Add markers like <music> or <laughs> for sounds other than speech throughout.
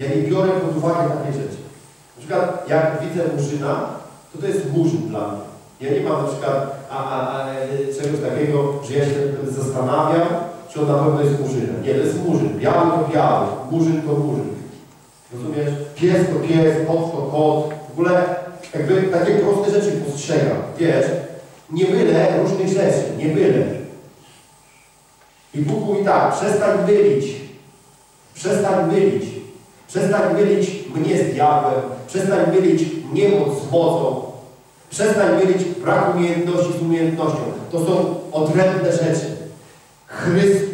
Ja nie biorę pod uwagę takiej rzeczy. Na przykład jak widzę murzyna, to to jest murzyn dla mnie. Ja nie mam na przykład a, a, a, e, czegoś takiego, że ja się będę zastanawiał, czy on na pewno jest murzynem. Nie, to jest murzyn. Biały to biały, murzyn to murzyn. Rozumiesz? Pies to pies, kot to kot. W ogóle jakby takie proste rzeczy postrzegam. Wiesz, nie mylę różnych rzeczy, nie mylę. I Bóg mówi tak, przestań mylić. Przestań mylić. Przestań mylić mnie z diabłem. Przestań mylić niemoc z mocą. Przestań mylić brak umiejętności z umiejętnością. To są odrębne rzeczy. Chrystus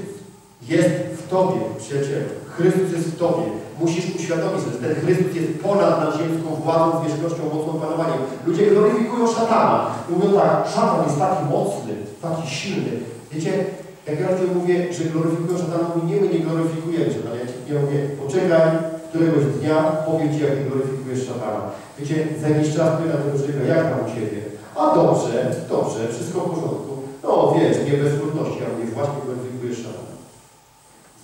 jest w Tobie, przyjacielu. Chrystus jest w Tobie. Musisz uświadomić, że ten Chrystus jest ponad nadziemską władzą, zwierzchnością, mocą, panowaniem. Ludzie gloryfikują szatana. Mówią tak, szatan jest taki mocny, taki silny. Wiecie, jak ja mówię, że gloryfikują szatana, mówi, nie, my nie gloryfikujemy szatana. Ja mówię, poczekaj, któregoś dnia powiem Ci, jak nie gloryfikujesz szatana. Wiecie, za jakiś czas pyta tego człowieka, jak tam u Ciebie? A dobrze, dobrze, wszystko w porządku. No wiesz, nie bez trudności, a mnie właśnie gloryfikujesz szatana.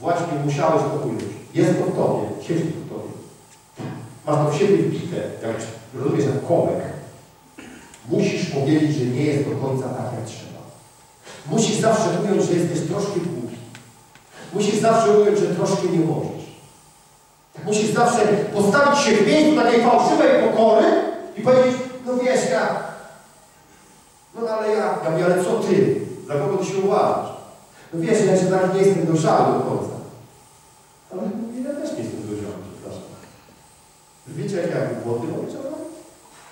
Właśnie musiałeś to ująć. Jest to w Tobie, siedzi to w Tobie. Masz to w siebie wbite, jak rozumiesz, jak kołek. Musisz powiedzieć, że nie jest do końca tak, jak trzeba. Musisz zawsze ująć, że jesteś troszkę głupi. Musisz zawsze ująć, że troszkę nie możesz. Musisz zawsze postawić się w miejscu takiej fałszywej pokory i powiedzieć, no wiesz, ja, no ale ja, ja ale co ty? Za kogo ty się uważasz? No wiesz, ja jeszcze tak nie jestem dojrzały do końca. Ale ja też nie jestem dojrzały, przepraszam. Wiecie, jak ja był młody, czemu?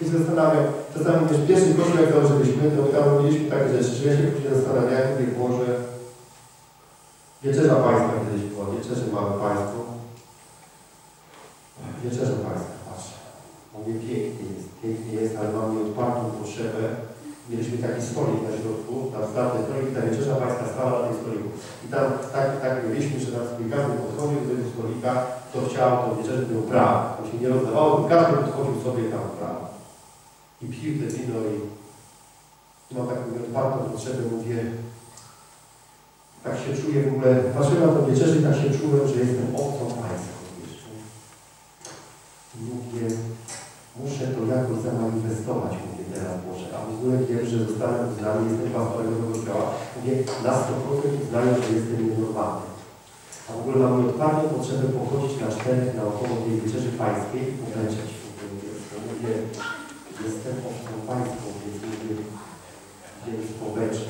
I się zastanawiam, czasami też pierwszy kościół, jak założyliśmy, to tam robiliśmy takie rzeczy, że ja się później zastanawiałem, mówię, Boże, wieczerza Pańska kiedyś była, wieczerze mamy Państwo, Wieczerza Pańska, patrz. Mówię, pięknie jest, pięknie jest, ale mam nieodpartą potrzebę. Mieliśmy taki stolik na środku, tam ten stolik, ta wieczerza Pańska stała na tym stoliku. I tam tak, tak mieliśmy, że tam każdy podchodził do tego stolika, kto chciał, to wieczerzę miał prawo. To się nie rozdawało, każdy podchodził sobie tam prawo. I pił te wino i, mam taką nieodpartą potrzebę, mówię, tak się czuję w ogóle, patrzyłem na tę wieczerzę i tak się czułem, że jestem obcą. Mówię, muszę to jakoś zamanifestować, mówię teraz Boże, a w ogóle wiem, że zostanę uznany, jestem pastorem tego kościoła. Mówię, na 100% uznaję, że jestem nienormalny. A w ogóle mam nieodpartą potrzebę pochodzić na czterech naokoło tej wieczerzy pańskiej i poklęczeć. Mówię, mówię, jestem obcą pańską, więc mówię, więc pobeczę.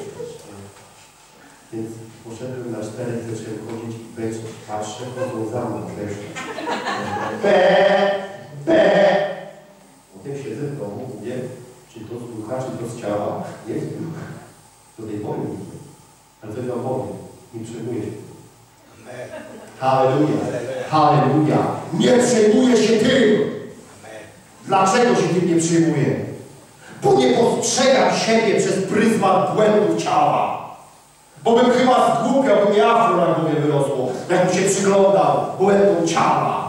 Więc poszedłem na czterech, zacząłem chodzić i beczeć. Patrzę, chodzą za mną, beczeć. <laughs> Be. Potem siedzę w domu, mówię, czy to z ducha, czy to z ciała? Jest duch. Do tej pory. Ale to wam powiem, nie przejmuję się. Halleluja. Halleluja. Nie przejmuję się tym. Dlaczego się tym nie przejmuję? Bo nie postrzegam siebie przez pryzmat błędów ciała. Bo bym chyba zgłupiał, by mi afro na głowie wyrosło, jakbym się przyglądał błędom ciała.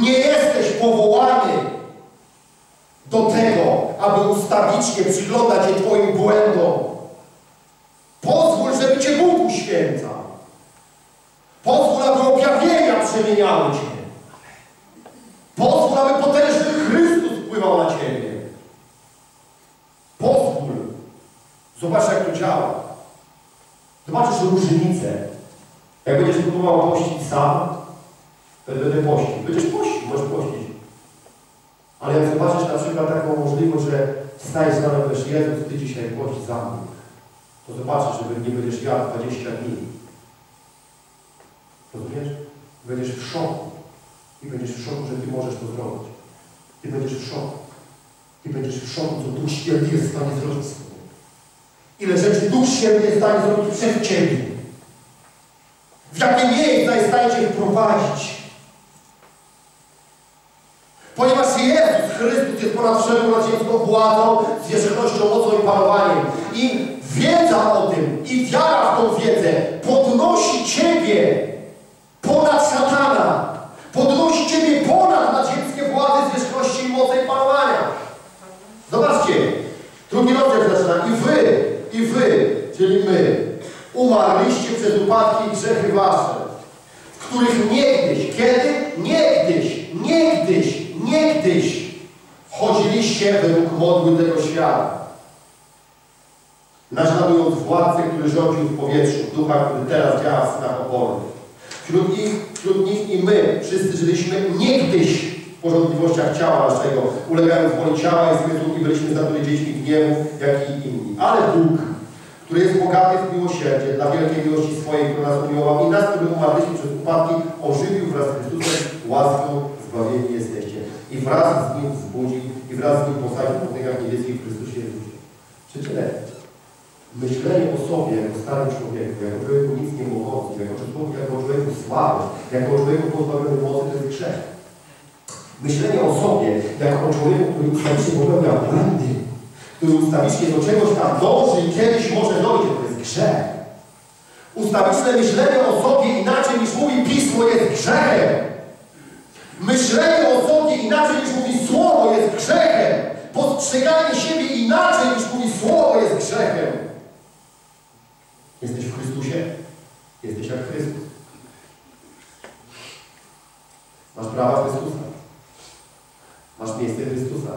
Nie jesteś powołany do tego, aby ustawicznie przyglądać się Twoim błędom. Pozwól, żeby Cię Bóg uświęcał. Pozwól, aby objawienia przemieniały Cię. Pozwól, aby potężny Chrystus wpływał na Ciebie. Pozwól. Zobacz, jak to działa. Zobaczysz różnicę. Jak będziesz próbował pościć sam, będę pościł. Będziesz pościł, możesz pościć. Ale jak zobaczysz na przykład taką możliwość, że wstajesz rano i powiesz, Jezus, Ty dzisiaj pość za mną, to zobaczysz, że nie będziesz jadł 20 dni. Rozumiesz? Będziesz w szoku. I będziesz w szoku, że Ty możesz to zrobić. Ty będziesz w szoku. Ty będziesz w szoku, co Duch Święty jest w stanie zrobić. Ile rzeczy Duch Święty jest w stanie zrobić przez Ciebie. W jakie miejsca jest w stanie Cię wprowadzić. ponad wszelką nadziejską władzą, zwierzchnością, mocą i panowaniem. I wiedza o tym i wiara w tą wiedzę podnosi Ciebie ponad szatana. Podnosi Ciebie ponad nadziejskie władzy, zwierzchności, mocy i panowania. Zobaczcie, drugi rozdział zaczyna. I Wy, i Wy, czyli my, umarliście przez upadki i grzechy wasze, w których niegdyś, kiedy? Niegdyś, niegdyś, niegdyś się według modły tego świata. Naśladując władcę, który rządził w powietrzu, ducha, który teraz działa w snach opornych. Wśród nich, wśród nich i my, wszyscy żyliśmy niegdyś w porządliwościach ciała naszego, ulegając woli ciała i zmysłu i byliśmy natury dziećmi gniewu, jak i inni. Ale Bóg, który jest bogaty w miłosierdzie, dla wielkiej miłości swojej, która nas umiłował i nas, którzy umarliśmy przez upadki, ożywił wraz z Chrystusem, łaską zbawieni jesteście. I wraz z Nim wzbudził, i wraz z Nim posadził po tych niebieskich w Chrystusie Jezusie. Przeczytaj. Myślenie o sobie jako starym człowieku, jako człowieku nic nie mogącym, jako jako człowieku słabym, jako człowieku pozbawionym mocy, to jest grzech. Myślenie o sobie jako o człowieku, który ustawicznie popełnia błędy, który ustawicznie do czegoś tam dąży i kiedyś może dojdzie, to jest grzech. Ustawiczne myślenie o sobie inaczej niż mówi Pismo jest grzechem. Myślenie o sobie inaczej niż mówi Słowo jest grzechem. Postrzeganie siebie inaczej niż mówi Słowo jest grzechem. Jesteś w Chrystusie? Jesteś jak Chrystus. Masz prawa Chrystusa. Masz miejsce Chrystusa.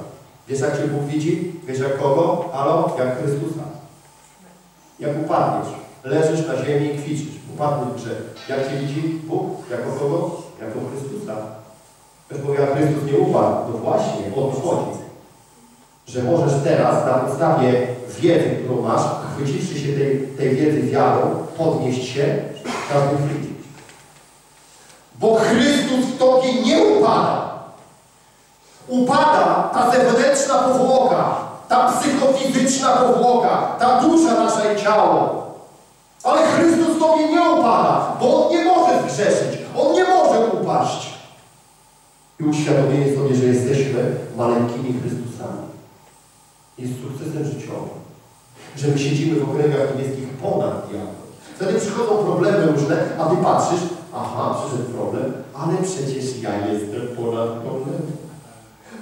Wiesz jak Cię Bóg widzi? Wiesz jak kogo? Halo? Jak Chrystusa. Jak upadniesz, leżysz na ziemi i kwiczysz. Upadniesz w grzech. Jak Cię widzi Bóg? Jako kogo? Jako Chrystusa. Ktoś powie, a Chrystus nie upadł. No właśnie, o to chodzi. Że możesz teraz na podstawie wiedzy, którą masz, chwyciwszy się tej, tej wiedzy wiarą, podnieść się w każdym chwili. Bo Chrystus w Tobie nie upada. Upada ta zewnętrzna powłoka, ta psychofizyczna powłoka, ta dusza nasza i ciało. Ale Chrystus w Tobie nie upada, bo On nie może zgrzeszyć. On nie może upaść. I uświadomienie sobie, że jesteśmy maleńkimi Chrystusami. Jest sukcesem życiowym. Że my siedzimy w okręgach niebieskich ponad diabłem. Wtedy przychodzą problemy różne, a Ty patrzysz, aha, przyszedł problem, ale przecież ja jestem ponad problemem.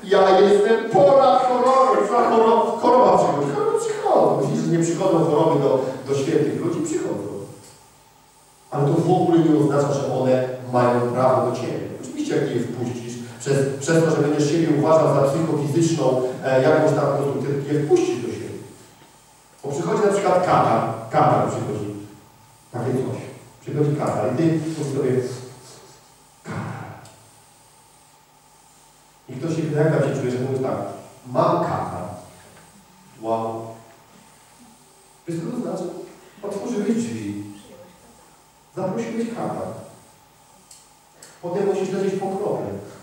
Ja jestem ponad chorobą. Choroba, choroba przychodzi? Choroby przychodzą. Myślisz, że nie przychodzą choroby do, do świętych ludzi? Przychodzą. Ale to w ogóle nie oznacza, że one mają prawo do Ciebie. Oczywiście, jak je wpuścisz, przez, przez to, że będziesz siebie uważał za psychofizyczną e, jakąś tam ty je wpuścisz do siebie. Bo przychodzi na przykład katar, katar przychodzi. Takie coś. Przychodzi katar i ty mówisz sobie katar. I ktoś się pyta, jak tam się czuje, że mówisz tak, mam katar. Wow. Wiesz co to znaczy? Otworzyłeś drzwi. Zaprosiłeś katar. Potem musisz lecieć po krople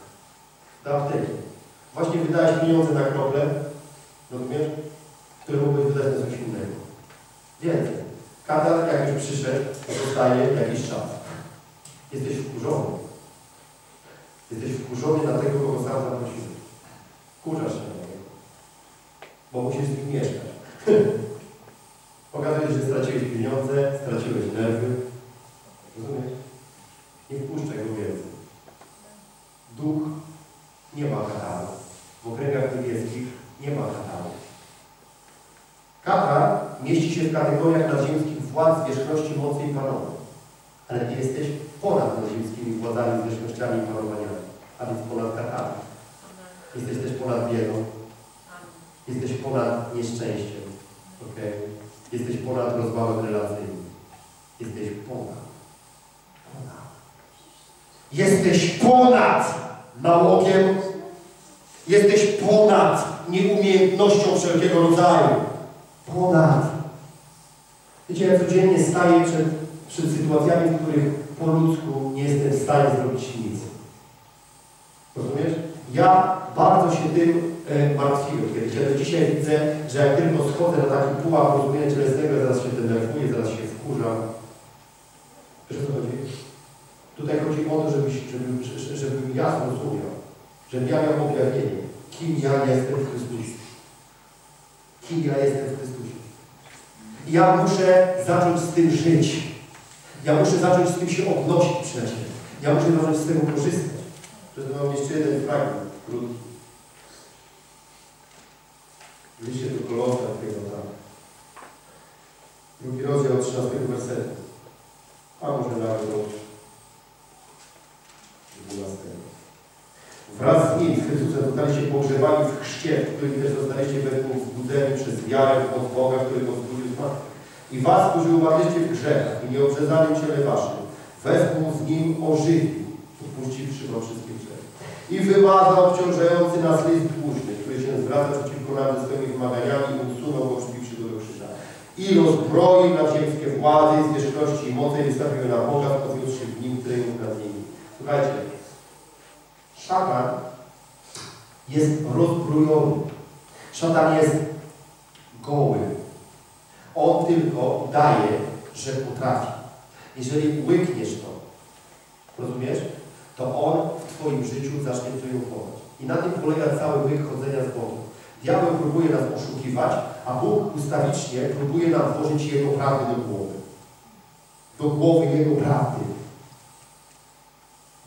do apteki. Właśnie wydałeś pieniądze na krople, rozumiesz? Które mógłbyś wydać na coś innego. Więcej. Katar, jak już przyszedł, zostaje jakiś czas. Jesteś wkurzony. Jesteś wkurzony na tego, kogo sam zaprosiłeś. Wkurzasz się na niego. Bo musisz z nim mieszkać. <laughs> Okazuje się, że straciłeś pieniądze, straciłeś nerwy. Rozumiesz? Nie wpuszczaj go więcej. Duch nie ma kataru. W okręgach niebieskich nie ma kataru. Katar mieści się w kategoriach nadziemskich władz, zwierzchności, mocy i panowania. Ale ty jesteś ponad nadziemskimi władzami, zwierzchnościami i panowaniami, a więc ponad katarem. Jesteś też ponad biedą. Jesteś ponad nieszczęściem. Okay? Jesteś ponad rozwałem relacyjnym. Jesteś ponad. Ponad. Jesteś ponad nałogiem. Jesteś ponad nieumiejętnością wszelkiego rodzaju. Ponad. Wiecie, ja codziennie staję przed, przed sytuacjami, w których po ludzku nie jestem w stanie zrobić nic. Rozumiesz? Ja bardzo się tym e, martwiłem. Kiedy, kiedy dzisiaj widzę, że jak tylko schodzę na taki pułap rozumienia cielesnego, zaraz się denerwuję, zaraz się wkurzam. Wiesz o co chodzi? Tutaj chodzi o to, żebyś, żebym, żebym ja zrozumiał, żebym ja miał objawienie, kim ja jestem w Chrystusie. Kim ja jestem w Chrystusie. Ja muszę zacząć z tym żyć. Ja muszę zacząć z tym się odnosić przecież. Ja muszę zacząć z tego korzystać. Mam jeszcze jeden fragment, krótki. Liście do Kolosa, tego tam. Drugi rozdział 13 wersetu. A może nawet od 12. Wraz z Nim, z Chrystusem, zostaliście pogrzebani w chrzcie, w którym też zostaliście według wzbudzeni przez wiarę od Boga, który was zbudził z. I was, którzy umarliście w grzechach i nieobrzezanym ciele waszym, wespół z Nim ożywił, odpuściwszy wam wszystkie grzechy. I wymazał obciążający nas list dłużny, który się zwraca przeciwko nam ze swoimi wymaganiami i usunął go, przybiwszy go do krzyża. I rozbroił nadziemskie władze i zwierzchności i mocy i wystawił na Boga, podniósłszy w nim triumf nad nimi. Słuchajcie, szatan jest rozbrojony. Szatan jest goły. On tylko daje, że potrafi. Jeżeli łykniesz to, rozumiesz, to on w Twoim życiu zacznie triumfować. I na tym polega cały łyk chodzenia z Bogiem. Diabeł próbuje nas oszukiwać, a Bóg ustawicznie próbuje nam włożyć Jego prawdy do głowy. Do głowy Jego prawdy.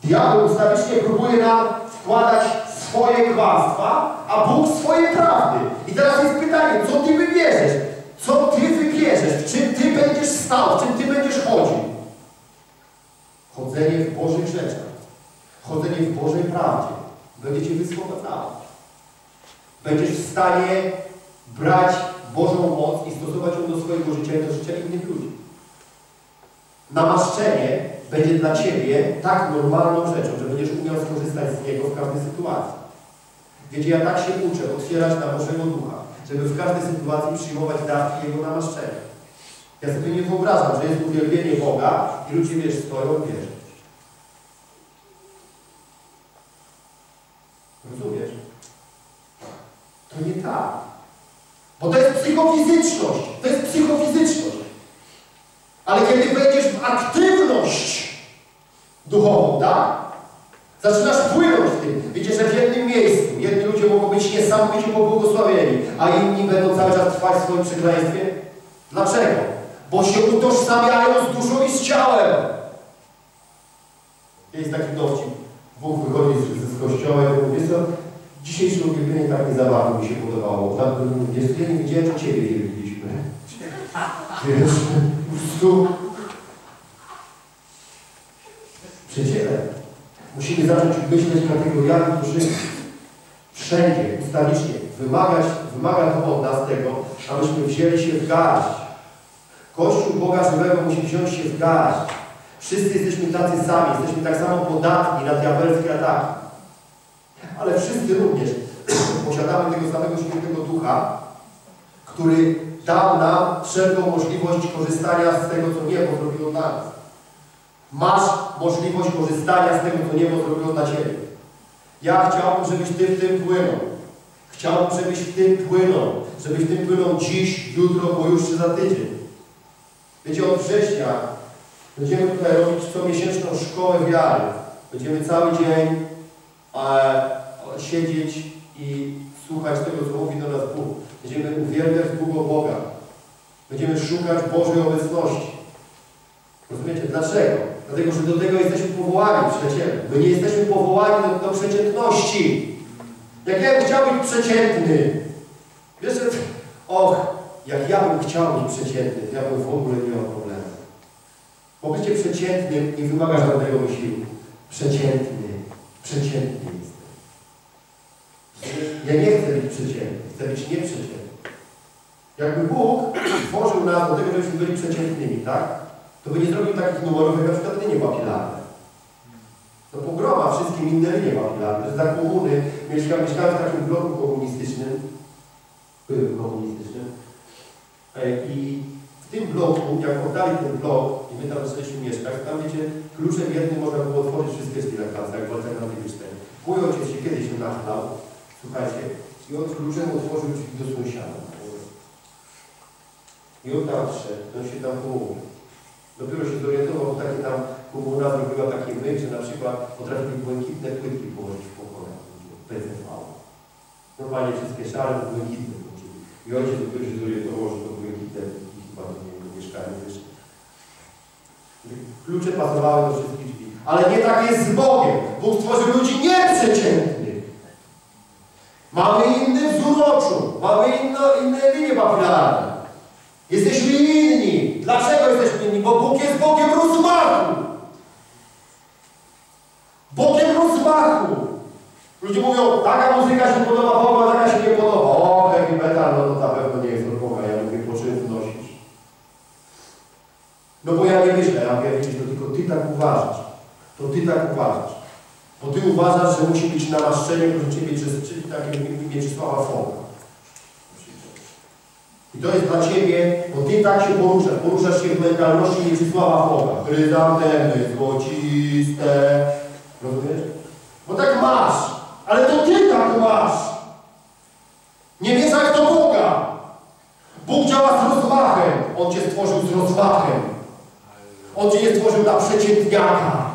Diabeł ustawicznie próbuje nam wkładać swoje kłamstwa, a Bóg swoje prawdy. I teraz jest pytanie, co Ty wybierzesz? Co Ty wybierzesz? W czym Ty będziesz stał? W czym Ty będziesz chodził? Chodzenie w Bożych rzeczach. Chodzenie w Bożej prawdzie. Będzie Cię wyswobodało. Będziesz w stanie brać Bożą moc i stosować ją do swojego życia i do życia innych ludzi. Namaszczenie będzie dla Ciebie tak normalną rzeczą, że będziesz umiał skorzystać z niego w każdej sytuacji. Wiecie, ja tak się uczę otwierać na Bożego Ducha, żeby w każdej sytuacji przyjmować dawki Jego namaszczenia. Ja sobie nie wyobrażam, że jest uwielbienie Boga i ludzie, wiesz, stoją, wiesz. Rozumiesz? To nie tak. Bo to jest psychofizyczność. To jest psychofizyczność. Ale kiedy duchową, tak? Zaczynasz płynąć w tym. Wiecie, że w jednym miejscu jedni ludzie mogą być niesamowicie pobłogosławieni, a inni będą cały czas trwać w swoim przekleństwie. Dlaczego? Bo się utożsamiają z duszą i z ciałem. Jest taki dowcip. Bóg wychodzi z, z kościoła i mówi, co, dzisiejsze uwielbienie tak nie za bardzo mi się podobało. Tak, jest, ja nie widziałem, że Ciebie wielbiliśmy. Wiesz, po prostu Przyjaciele, musimy zacząć myśleć kategoriami, którzy wszędzie, ustawicznie wymagać, wymaga to od nas tego, abyśmy wzięli się w garść. Kościół Boga żywego musi wziąć się w garść. Wszyscy jesteśmy tacy sami, jesteśmy tak samo podatni na diabelskie ataki. Ale wszyscy również <clears throat> posiadamy tego samego świętego ducha, który dał nam wszelką możliwość korzystania z tego, co niebo zrobiło dla nas. Masz możliwość korzystania z tego, co niebo zrobiło dla Ciebie. Ja chciałbym, żebyś Ty w tym płynął. Chciałbym, żebyś w tym płynął. Żebyś w tym płynął dziś, jutro, pojutrze, za tydzień. Wiecie, od września będziemy tutaj robić comiesięczną szkołę wiary. Będziemy cały dzień e, siedzieć i słuchać tego, co mówi do nas Bóg. Będziemy uwielbiać Bóg Boga. Będziemy szukać Bożej obecności. Rozumiecie? Dlaczego? Dlatego, że do tego jesteśmy powołani, przyjaciele. My nie jesteśmy powołani do, do przeciętności. Jak ja bym chciał być przeciętny, wiesz, och, jak ja bym chciał być przeciętny, to ja bym w ogóle nie miał problemu. Bo bycie przeciętnym nie wymaga żadnego wysiłku. Przeciętny. Przeciętny jestem. Ja nie chcę być przeciętny, chcę być nieprzeciętny. Jakby Bóg stworzył nas do tego, żebyśmy byli przeciętnymi, tak? To by nie zrobił takich numerów, jak na przykład linie papilarne. To pogroma wszystkim inne linie papilarne. Za komuny. Mieszkałem, mieszkałem w takim bloku komunistycznym, byłym komunistycznym e, i w tym bloku, jak oddali ten blok i my tam zaczęliśmy mieszkać, tam wiecie, kluczem jednym można było otworzyć wszystkie drzwi na klatce, jak Walter Matyczny. Mój ojciec się kiedyś nachlał, słuchajcie, i on kluczem otworzył drzwi do sąsiada. I on tam wszedł, on się tam pomówił. Dopiero się zorientował, bo takie tam komuna zrobiła taki myk, że na przykład potrafili błękitne płytki położyć w pokojach. PCV. Normalnie wszystkie szare, błękitne włączyli. I ojciec dopiero się zorientował, że to błękitne i chyba do niego mieszkanie wyszło. Klucze pasowały do wszystkich drzwi. Ale nie tak jest z Bogiem. Bóg stworzył ludzi nieprzeciętnych. Mamy inny wzór oczu. Mamy inno, inne linie papilarne. Jesteśmy inni. Dlaczego jesteśmy inni? Bo Bóg jest Bogiem rozmachu. Bogiem rozmachu. Ludzie mówią, taka muzyka się podoba Bogu, a taka się nie podoba. O, heavy metal, no to na pewno nie jest od Boga. Ja mówię, po czym wnosisz? No bo ja nie myślę, ja mówię, widzisz, tylko Ty tak uważasz. To Ty tak uważasz. Bo Ty uważasz, że musi być namaszczenie, proszę Ciebie, czy, czyli takie Mieczysława Fonka. I to jest dla Ciebie, bo Ty tak się poruszasz. Poruszasz się w mentalności Mieczysława Fonka. Chryzantemy, złociste. Rozumiesz? Bo tak masz. Ale to Ty tak masz. Nie wiesz jak do Boga. Bóg działa z rozmachem. On Cię stworzył z rozmachem. On Cię nie stworzył na przeciętniaka.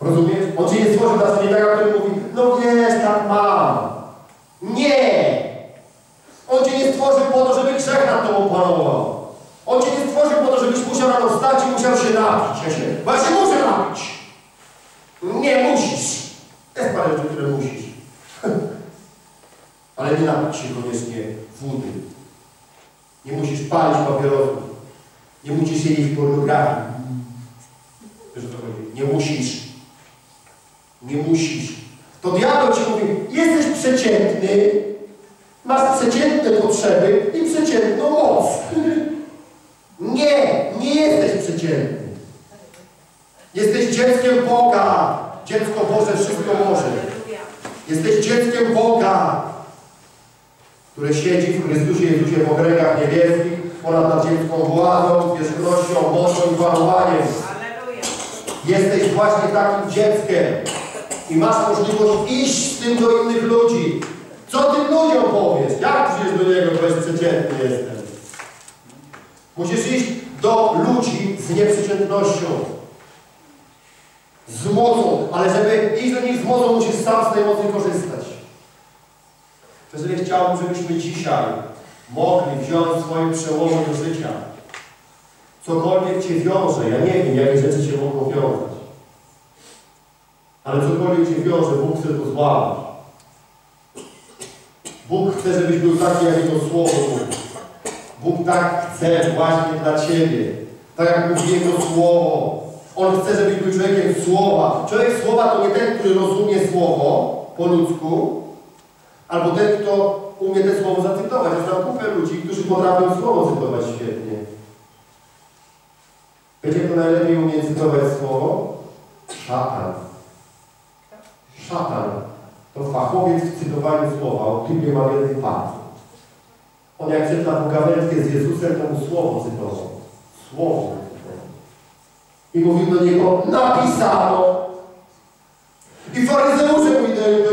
Rozumiesz? On Cię nie stworzył na przeciętniaka, który mówi, no wiesz, tak mam. Nie! On Cię nie stworzył po to, żeby grzech nad Tobą panował. On Cię nie stworzył po to, żebyś musiał rano wstać i musiał się napić. Ja się właśnie muszę napić. Nie musisz. Jest parę rzeczy, które musisz. <laughs> Ale nie napić się koniecznie wody. Nie musisz palić papierosów. Nie musisz siedzieć w pornografii. Wiesz co chodzi? Nie musisz. Nie musisz. To diabeł ci mówi, jesteś przeciętny, masz przeciętne potrzeby i przeciętną moc. <laughs> Nie, nie jesteś przeciętny. Jesteś dzieckiem Boga. Dziecko Boże wszystko może. Jesteś dzieckiem Boga, które siedzi w Chrystusie Jezusie w okręgach niebieskich ponad nadziemską władzą, zwierzchnością, mocą i panowaniem. Jesteś właśnie takim dzieckiem i masz możliwość iść z tym do innych ludzi. Co tym ludziom powiesz? Jak przyjdziesz do niego, bo jest przeciętny jestem? Musisz iść do ludzi z nieprzeciętnością. Z mocą, ale żeby iść do nich z mocą, musisz sam z tej mocy korzystać. Jeżeli chciałbym, żebyśmy dzisiaj mogli wziąć swoje przełomy do życia, cokolwiek Cię wiąże, ja nie wiem, jakie rzeczy Cię mogą wiązać, ale cokolwiek Cię wiąże, Bóg chce to złamać. Bóg chce, żebyś był taki, jak Jego Słowo mówi. Bóg tak chce właśnie dla Ciebie. Tak jak mówi Jego Słowo. On chce, żebyś był człowiekiem Słowa. Człowiek Słowa to nie ten, który rozumie Słowo po ludzku, albo ten, kto umie te Słowo zacytować. Ja znam kupę ludzi, którzy potrafią Słowo cytować świetnie. Wiecie, kto najlepiej umie cytować Słowo? Szatan. Szatan to fachowiec w cytowaniu Słowa. O ma jednej palcu. On jak czyta pogawędkę z Jezusem, to mu Słowo cytował. Słowo. I mówił do niego, napisano. I faryzeusze mówi do niego,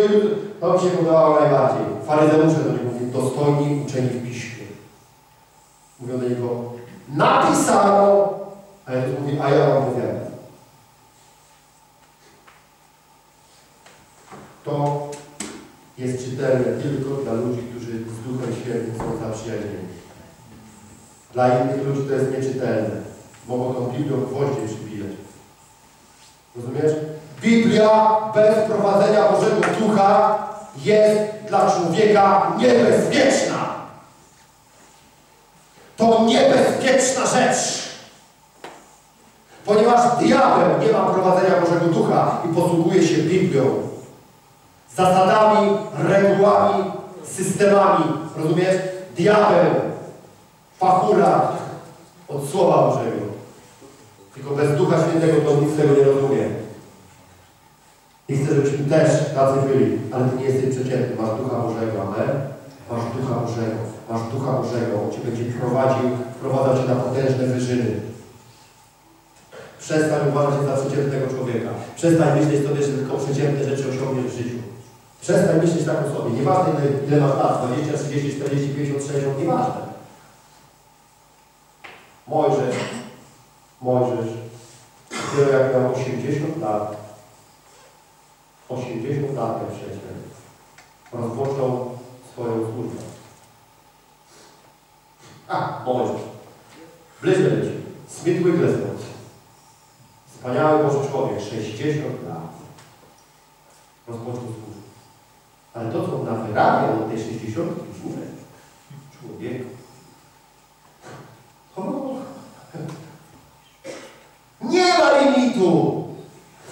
to mi się podobało najbardziej. Faryzeusze do niego mówią, dostojni uczeni w piśmie. Mówią do niego, napisano. A Jezus mówi, a ja wam powiadam. To jest czytelne tylko dla ludzi, którzy z Duchem Świętym są zaprzyjaźnieni. Dla innych ludzi to jest nieczytelne. Mogą tą Biblią gwoździe przybijać. Rozumiesz? Biblia bez prowadzenia Bożego Ducha jest dla człowieka niebezpieczna. To niebezpieczna rzecz. Ponieważ diabeł nie ma prowadzenia Bożego Ducha i posługuje się Biblią. Zasadami, regułami, systemami. Rozumiesz? Diabeł, fachura od Słowa Bożego. Tylko bez Ducha Świętego to nic tego nie rozumie. I chcę, żebyśmy też tacy byli, ale Ty nie jesteś przeciętny, masz Ducha Bożego, amen? Masz Ducha Bożego, masz Ducha Bożego, On Cię będzie prowadził, wprowadzał Cię na potężne wyżyny. Przestań uważać się za przeciętnego człowieka. Przestań myśleć sobie, że tylko przeciętne rzeczy osiągniesz w życiu. Przestań myśleć tak o sobie. Nieważne ile, ile masz lat, 20, 30, 40, 50, 60, nieważne. Mojżesz, Mojżesz, dopiero jak miał 80 lat, 80 lat jak przecież, rozpoczął swoją służbę. A, Mojżesz. Leci. Smith Wigglesworth. Wspaniały Boży człowiek, 60 lat. Rozpoczął służbę. Ale to, co on nawyrabiał od tej 60 w górę, człowieku. O, nie ma limitu.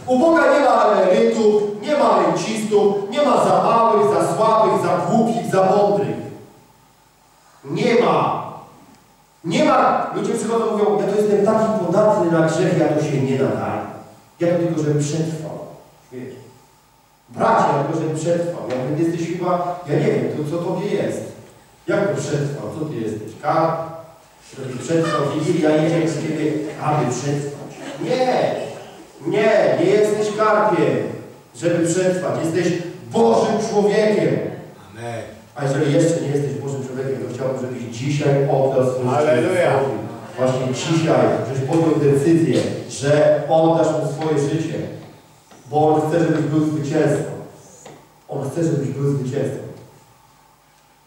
U Boga nie ma emerytów, nie ma rencistów, nie ma za małych, za słabych, za głupich, za mądrych. Nie ma. Nie ma. Ludzie przychodzą mówią, ja to jestem taki podatny na grzech, ja to się nie nadaję. Ja to tylko, żebym przetrwał. Wiesz. Bracie, ja tylko, żebym przetrwał. Mówię, jesteś chyba, ja nie wiem, to co tobie jest. Jak to przetrwał? Co ty jesteś? Karp? Przetrwał Wigilia, jedzie z ciebie, aby przetrwać. Nie! Nie, nie jesteś karpiem, żeby przetrwać. Jesteś Bożym człowiekiem. Amen. A jeżeli jeszcze nie jesteś Bożym człowiekiem, to chciałbym, żebyś dzisiaj oddał życie Bogu. Właśnie dzisiaj, żebyś podjął decyzję, że oddasz Mu swoje życie. Bo On chce, żebyś był zwycięzcą. On chce, żebyś był zwycięzcą.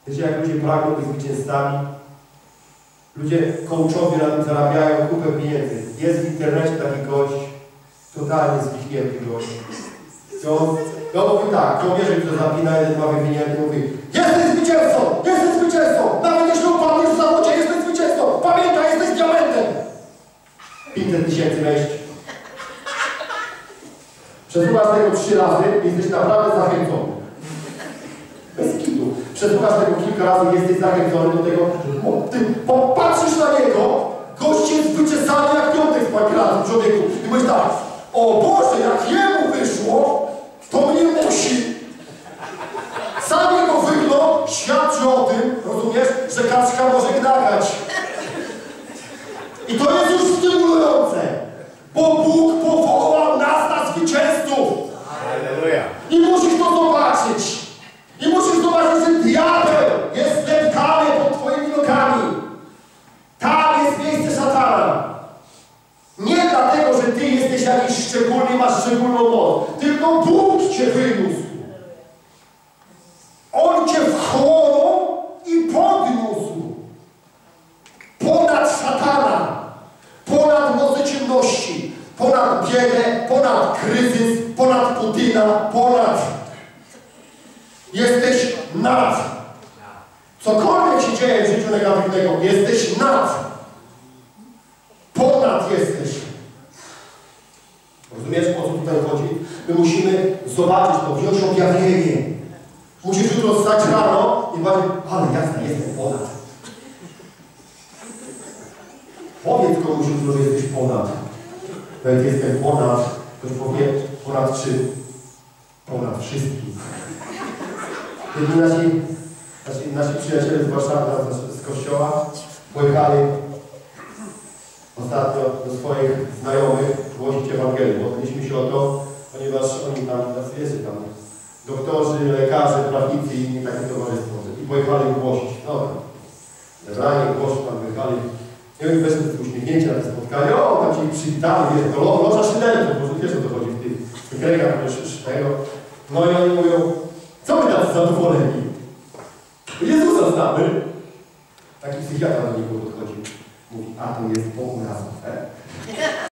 Wiecie, jak ludzie pragną być zwycięzcami? Ludzie coachowie zarabiają kupę pieniędzy. Jest w internecie taki gość, totalnie zwichnięty gość. I on, no mówi tak, żołnierze, który zapina, jeden ma wywinięty, mówi Jesteś zwycięzcą! Jesteś zwycięzcą! Nawet jeśli upadniesz w zawodzie, jesteś zwycięzcą! Pamiętaj, jesteś diamentem! 500 tysięcy wejść. Przesłuchasz tego trzy razy i jesteś naprawdę zachęcony. Bez kitu. Przesłuchasz tego kilka razy i jesteś zachęcony do tego, bo ty popatrzysz na niego, gość jest wyczesany jak piątek z pankrazem, człowieku. I mówisz tak, o Boże, jak jemu wyszło, to mnie musi. Sam jego wygląd świadczy o tym, rozumiesz, że kaczka może gnagać. I to jest już stymulujące, bo Bóg powołał nas na zwycięzców. I musisz to zobaczyć. I musisz zobaczyć, że diabeł jest zdeptany pod twoimi nogami. Tam jest miejsce szatana. Nie dlatego, że ty jesteś jakiś szczególny, masz szczególną moc, tylko Bóg cię wyniósł. On cię wchłonął i podniósł. Ponad szatana, ponad moce ciemności, ponad kryzys, ponad Putina, ponad. Jesteś nad. Cokolwiek się dzieje w życiu negatywnego, jesteś nad. Ponad jesteś. Rozumiesz, o co tutaj chodzi? My musimy zobaczyć to, wziąć objawienie. Musisz jutro wstać rano i powiedzieć, ale jasne, jestem ponad. Powiedz komuś że jesteś ponad. Powiedz, jestem ponad. Ktoś powie, ponad czym? Ponad wszystkim. Jedni nasi, nasi, nasi przyjaciele z Warszawy, z, z kościoła, pojechali ostatnio do swoich znajomych głosić Ewangelię. Modliliśmy się o to, ponieważ oni tam, wiecie, tam doktorzy, lekarze, prawnicy i inni takie towarzystwo. I pojechali głosić. Dobra. Zebranie, głośno tam wyjechali. I oni weszli z uśmiechnięcia na spotkanie. O, tam się przywitali, wiesz, to lo- loża szylentów, może wiesz o to chodzi w tych, w tych wiesz, tego. No i oni mówią, co my tacy zadowoleni? Jezusa znamy. Taki psychiatra do niego podchodzi. Mówi, a to jest Bóg nas.